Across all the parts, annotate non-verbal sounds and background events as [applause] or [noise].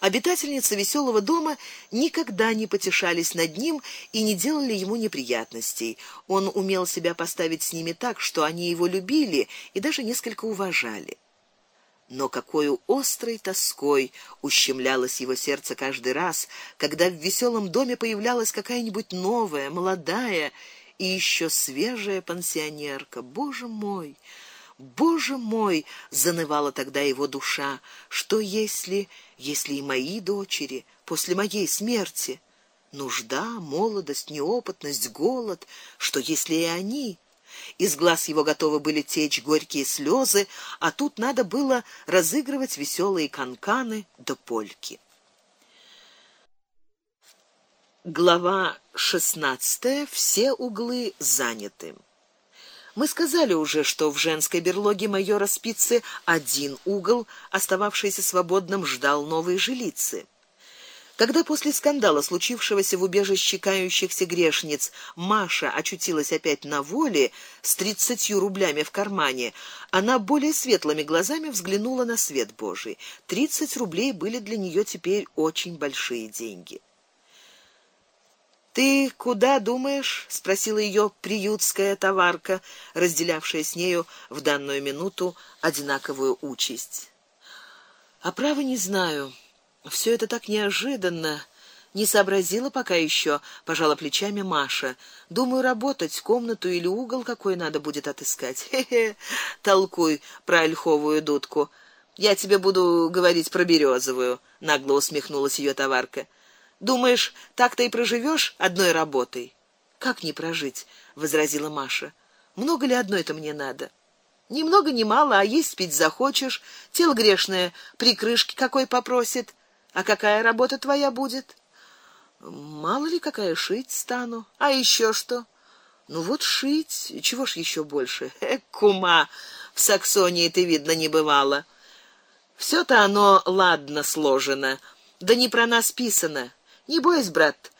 Обитательницы веселого дома никогда не потешались над ним и не делали ему неприятностей. Он умел себя поставить с ними так, что они его любили и даже несколько уважали. Но какой острой тоской ущемлялось его сердце каждый раз, когда в веселом доме появлялась какая-нибудь новая, молодая и еще свежая пансионерка. Боже мой, Боже мой, занывала тогда его душа. Что если, если и мои дочери после моей смерти нужда, молодость, неопытность, голод, что если и они? Из глаз его готовы были течь горькие слезы, а тут надо было разыгрывать веселые канканы да польки. Глава шестнадцатая. Все углы заняты. Мы сказали уже, что в женской берлоге майора Спицы один угол, остававшийся свободным, ждал новой жилицы. Когда после скандала, случившегося в убежище кающихся грешниц, Маша очутилась опять на воле с тридцатью рублями в кармане, она более светлыми глазами взглянула на свет Божий. Тридцать рублей были для нее теперь очень большие деньги. Ты куда думаешь? спросила ее приютская товарка, разделявшая с нею в данную минуту одинаковую участь. А право не знаю. Все это так неожиданно. Не сообразила пока еще, пожала плечами Маша. Думаю, работать комнату или угол какой надо будет отыскать. [laughs] Хе-хе. Толкуй про ольховую дудку. Я тебе буду говорить про березовую, нагло усмехнулась ее товарка. Думаешь, так-то и проживешь одной работой? Как не прожить, возразила Маша. Много ли одной-то мне надо? Ни много ни мало, а есть пить захочешь, тело грешное прикрышки какой попросит. А какая работа твоя будет? Мало ли какая шить стану. А еще что? Ну вот шить, чего ж еще больше? Э, кума, в Саксонии ты видно не бывала. все то оно ладно сложено, да не про нас писано. Не бойся, брат.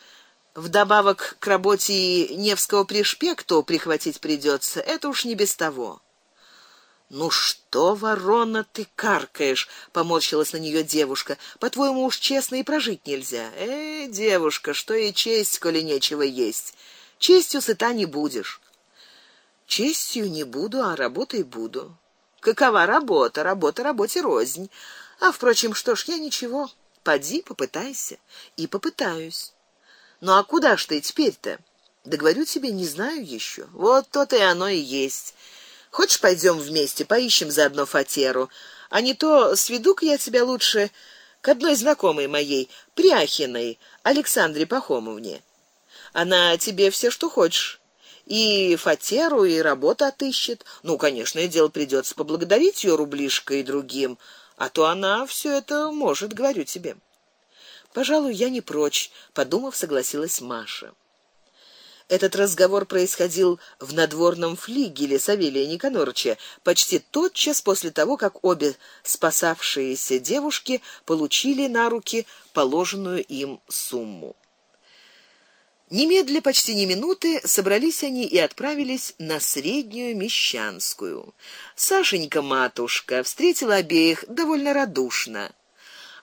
Вдобавок к работе Невского пришпекту прихватить придется. Это уж не без того. Ну что, ворона, ты каркаешь? поморщилась на нее девушка. По-твоему уж честно и прожить нельзя. Э, девушка, что и честь, коли нечего есть. Честью сыта не будешь. Честью не буду, а работой буду. Какова работа? Работа работе рознь. А впрочем, что ж, я ничего. Поди, попытайся. И попытаюсь. Ну а куда ж ты теперь-то? Да говорю тебе, не знаю еще. Вот то-то и оно и есть. Хочешь, пойдем вместе, поищем заодно фатеру, а не то сведу-ка я тебя лучше к одной знакомой моей, Пряхиной, Александре Пахомовне. Она тебе все, что хочешь, и фатеру, и работу отыщет. Ну, конечно, и дело придется поблагодарить ее рублишкой и другим а то она все это может, говорю тебе. Пожалуй, я не прочь, подумав, согласилась Маша. Этот разговор происходил в надворном флигеле Савелия Никанорыча, почти тотчас после того, как обе спасавшиеся девушки получили на руки положенную им сумму. Немедля почти ни минуты собрались они и отправились на среднюю Мещанскую. Сашенька матушка встретила обеих довольно радушно.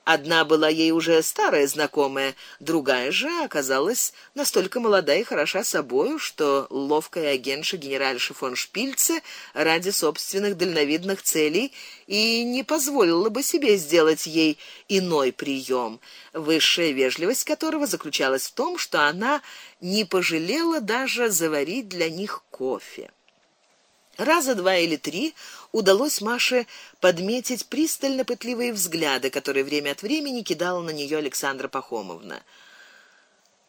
Одна была ей уже старая знакомая, другая же оказалась настолько молода и хороша собою, что ловкая агентша генеральша фон Шпильце ради собственных дальновидных целей и не позволила бы себе сделать ей иной прием, высшая вежливость которого заключалась в том, что она не пожалела даже заварить для них кофе. Раза два или три удалось Маше подметить пристально пытливые взгляды, которые время от времени кидала на нее Александра Пахомовна.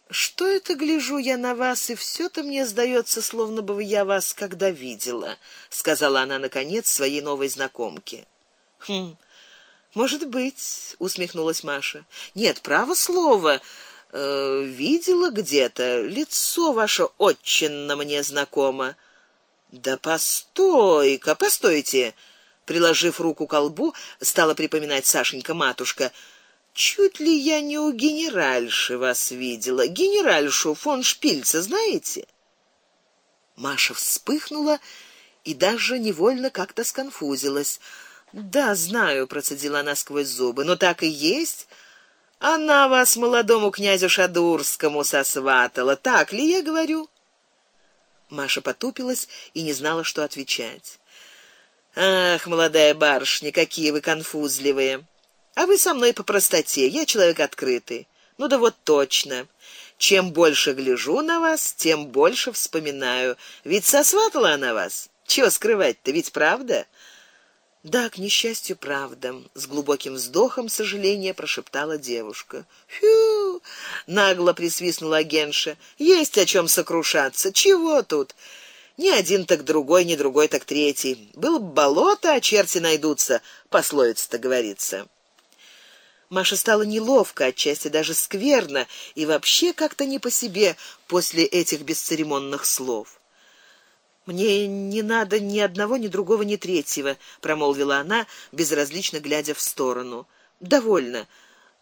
Что это гляжу я на вас, и все то мне сдается, словно бы я вас когда видела, сказала она наконец своей новой знакомке. Хм. Может быть, усмехнулась Маша. Нет, право слово, э, видела где-то, лицо ваше очень мне знакомо. Да постой-ка, постойте, приложив руку к колбу, стала припоминать Сашенька матушка. Чуть ли я не у генеральши вас видела, генеральшу фон Шпильца, знаете? Маша вспыхнула и даже невольно как-то сконфузилась. Да, знаю, процедила она сквозь зубы. Но так и есть. Она вас молодому князю Шадурскому сосватала, так ли я говорю? Маша потупилась и не знала, что отвечать. Ах, молодая барышня, какие вы конфузливые. А вы со мной по простоте, я человек открытый. Ну да вот точно. Чем больше гляжу на вас, тем больше вспоминаю. Ведь сосватала она вас. Чего скрывать-то, ведь правда? Да, к несчастью, правда, с глубоким вздохом сожаления прошептала девушка. Фу! нагло присвистнула агентша. Есть о чем сокрушаться. Чего тут? Ни один так другой, ни другой так третий. Был бы болото, а черти найдутся, пословица-то говорится. Маша стала неловко, отчасти даже скверно, и вообще как-то не по себе после этих бесцеремонных слов. Мне не надо ни одного, ни другого, ни третьего, промолвила она, безразлично глядя в сторону. Довольно.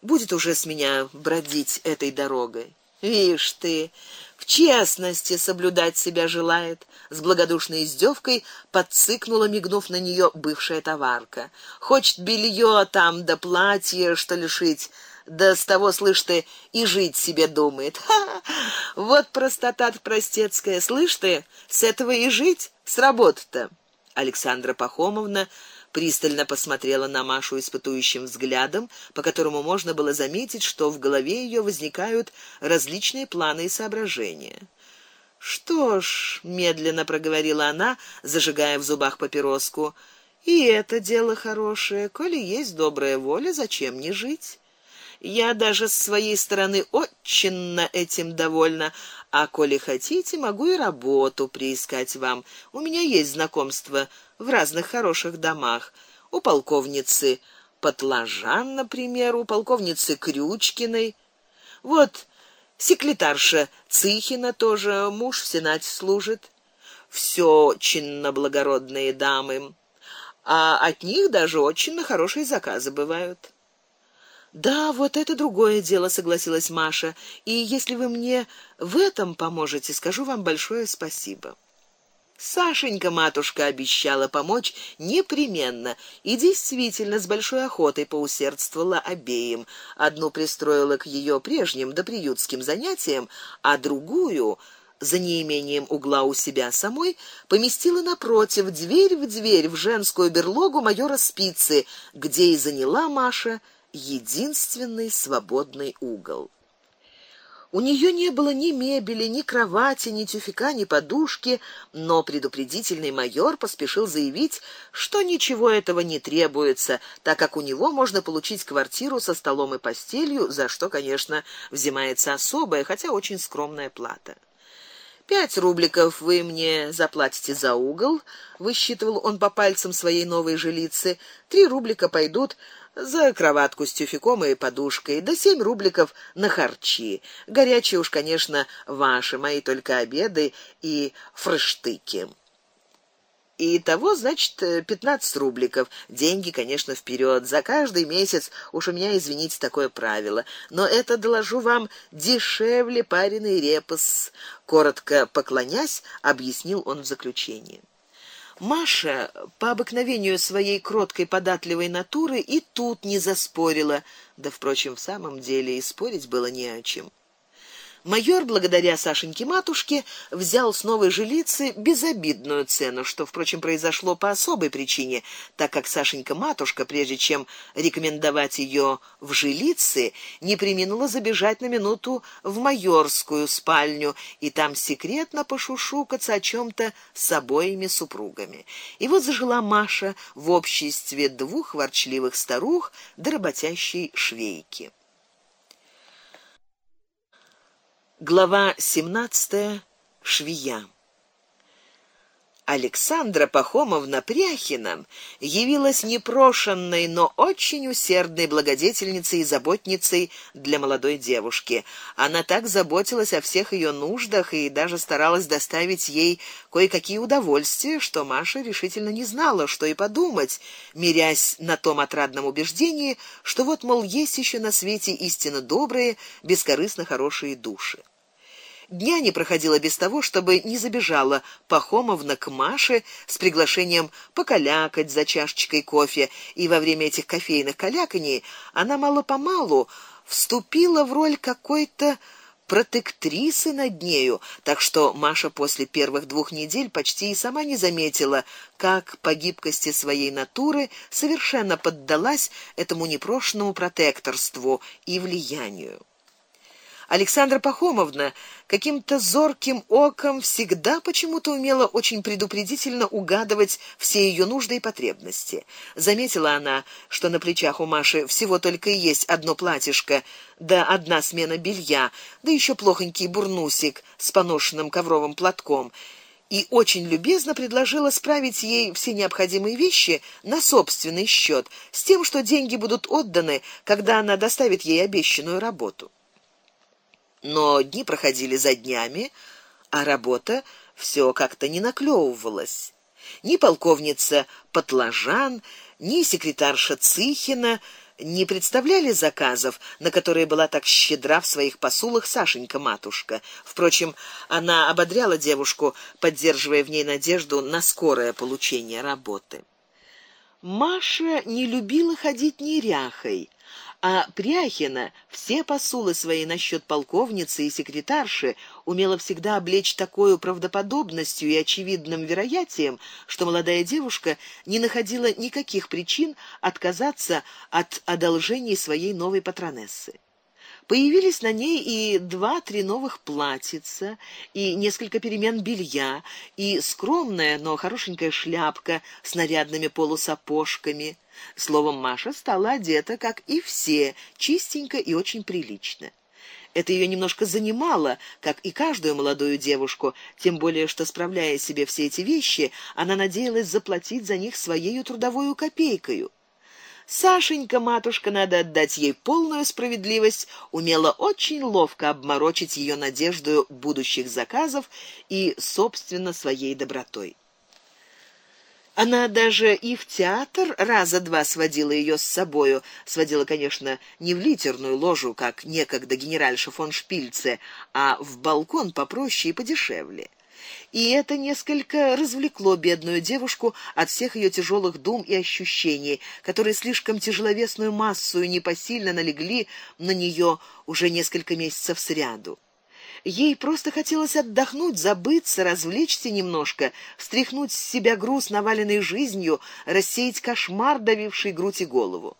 Будет уже с меня бродить этой дорогой. Вишь ты, в честности соблюдать себя желает, с благодушной издевкой подцикнула, мигнув на нее бывшая товарка. Хочет белье там да платье, что ли шить, да с того, слышь ты, и жить себе думает. Ха! Вот простота простецкая, слышь ты, с этого и жить, с работы-то. Александра Пахомовна пристально посмотрела на Машу испытующим взглядом, по которому можно было заметить, что в голове ее возникают различные планы и соображения. Что ж, медленно проговорила она, зажигая в зубах папироску. И это дело хорошее, коли есть добрая воля, зачем не жить? Я даже с своей стороны очень этим довольна, а коли хотите, могу и работу приискать вам. У меня есть знакомства в разных хороших домах. У полковницы Потлажан, например, у полковницы Крючкиной. Вот секретарша Цихина тоже муж в сенате служит. Все чинно благородные дамы, а от них даже очень хорошие заказы бывают. Да, вот это другое дело, согласилась Маша. И если вы мне в этом поможете, скажу вам большое спасибо. Сашенька матушка обещала помочь непременно, и действительно с большой охотой поусердствовала обеим. Одну пристроила к ее прежним доприютским занятиям, а другую за неимением угла у себя самой поместила напротив, дверь в дверь в женскую берлогу майора Спицы, где и заняла Маша единственный свободный угол. У нее не было ни мебели, ни кровати, ни тюфяка, ни подушки, но предупредительный майор поспешил заявить, что ничего этого не требуется, так как у него можно получить квартиру со столом и постелью, за что, конечно, взимается особая, хотя очень скромная плата. Пять рубликов вы мне заплатите за угол, высчитывал он по пальцам своей новой жилицы. Три рублика пойдут за кроватку с тюфяком и подушкой, да семь рубликов на харчи. Горячие уж, конечно, ваши, мои только обеды и фрештыки. И того, значит, пятнадцать рубликов. Деньги, конечно, вперед за каждый месяц. Уж у меня, извините, такое правило, но это доложу вам дешевле пареный репас, коротко поклонясь, объяснил он в заключении. Маша, по обыкновению своей кроткой податливой натуры, и тут не заспорила, да впрочем, в самом деле и спорить было не о чем. Майор, благодаря Сашеньке матушке, взял с новой жилицы безобидную цену, что, впрочем, произошло по особой причине, так как Сашенька матушка, прежде чем рекомендовать ее в жилице, не преминула забежать на минуту в майорскую спальню и там секретно пошушукаться о чем то с обоими супругами. И вот зажила Маша в обществе двух ворчливых старух да работящей швейки. Глава 17. Швея. Александра Пахомовна Пряхина явилась непрошенной, но очень усердной благодетельницей и заботницей для молодой девушки. Она так заботилась о всех ее нуждах и даже старалась доставить ей кое-какие удовольствия, что Маша решительно не знала, что и подумать, мирясь на том отрадном убеждении, что вот мол есть еще на свете истинно добрые, бескорыстно хорошие души. Дня не проходило без того, чтобы не забежала Пахомовна к Маше с приглашением покалякать за чашечкой кофе, и во время этих кофейных каляканий она мало-помалу вступила в роль какой-то протектрисы над нею, так что Маша после первых двух недель почти и сама не заметила, как по гибкости своей натуры совершенно поддалась этому непрошенному протекторству и влиянию. Александра Пахомовна каким-то зорким оком всегда почему-то умела очень предупредительно угадывать все ее нужды и потребности. Заметила она, что на плечах у Маши всего только и есть одно платьишко, да одна смена белья, да еще плохонький бурнусик с поношенным ковровым платком и очень любезно предложила справить ей все необходимые вещи на собственный счет, с тем, что деньги будут отданы, когда она доставит ей обещанную работу. Но дни проходили за днями, а работа все как-то не наклевывалась. Ни полковница Потлажан, ни секретарша Цихина не представляли заказов, на которые была так щедра в своих посулах Сашенька матушка. Впрочем, она ободряла девушку, поддерживая в ней надежду на скорое получение работы. Маша не любила ходить неряхой а Пряхина все посулы свои насчет полковницы и секретарши умела всегда облечь такой правдоподобностью и очевидным вероятием, что молодая девушка не находила никаких причин отказаться от одолжений своей новой патронессы. Появились на ней и два-три новых платьица, и несколько перемен белья, и скромная, но хорошенькая шляпка с нарядными полусапожками. Словом, Маша стала одета, как и все, чистенько и очень прилично. Это ее немножко занимало, как и каждую молодую девушку, тем более что справляя себе все эти вещи, она надеялась заплатить за них своей трудовой копейкой. Сашенька, матушка, надо отдать ей полную справедливость, умела очень ловко обморочить ее надежду будущих заказов и собственно своей добротой. Она даже и в театр раза два сводила ее с собою, сводила, конечно, не в литерную ложу, как некогда генеральша фон Шпильце, а в балкон попроще и подешевле и это несколько развлекло бедную девушку от всех ее тяжелых дум и ощущений, которые слишком тяжеловесную массу и непосильно налегли на нее уже несколько месяцев сряду. Ей просто хотелось отдохнуть, забыться, развлечься немножко, стряхнуть с себя груз, наваленный жизнью, рассеять кошмар, давивший грудь и голову.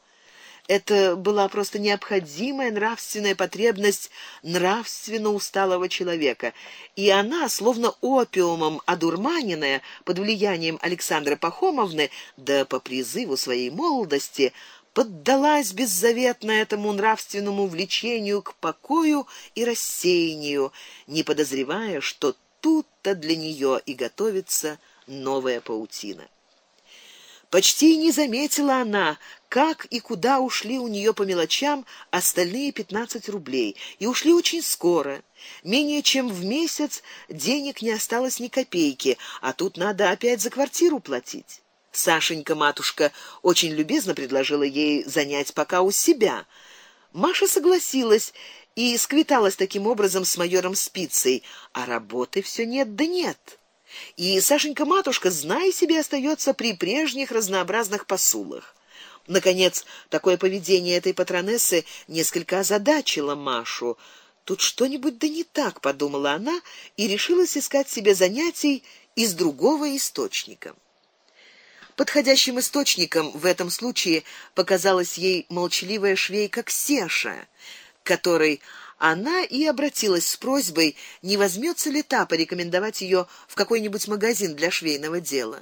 Это была просто необходимая нравственная потребность нравственно усталого человека, и она, словно опиумом одурманенная под влиянием Александры Пахомовны, да по призыву своей молодости, поддалась беззаветно этому нравственному влечению к покою и рассеянию, не подозревая, что тут-то для нее и готовится новая паутина. Почти не заметила она, как и куда ушли у нее по мелочам остальные пятнадцать рублей, и ушли очень скоро. Менее чем в месяц денег не осталось ни копейки, а тут надо опять за квартиру платить. Сашенька матушка очень любезно предложила ей занять пока у себя. Маша согласилась и сквиталась таким образом с майором Спицей, а работы все нет да нет. И Сашенька матушка, зная себе, остается при прежних разнообразных посулах. Наконец, такое поведение этой патронессы несколько озадачило Машу. Тут что-нибудь да не так, подумала она и решилась искать себе занятий из другого источника. Подходящим источником в этом случае показалась ей молчаливая швейка Ксеша, которой она и обратилась с просьбой, не возьмется ли та порекомендовать ее в какой-нибудь магазин для швейного дела.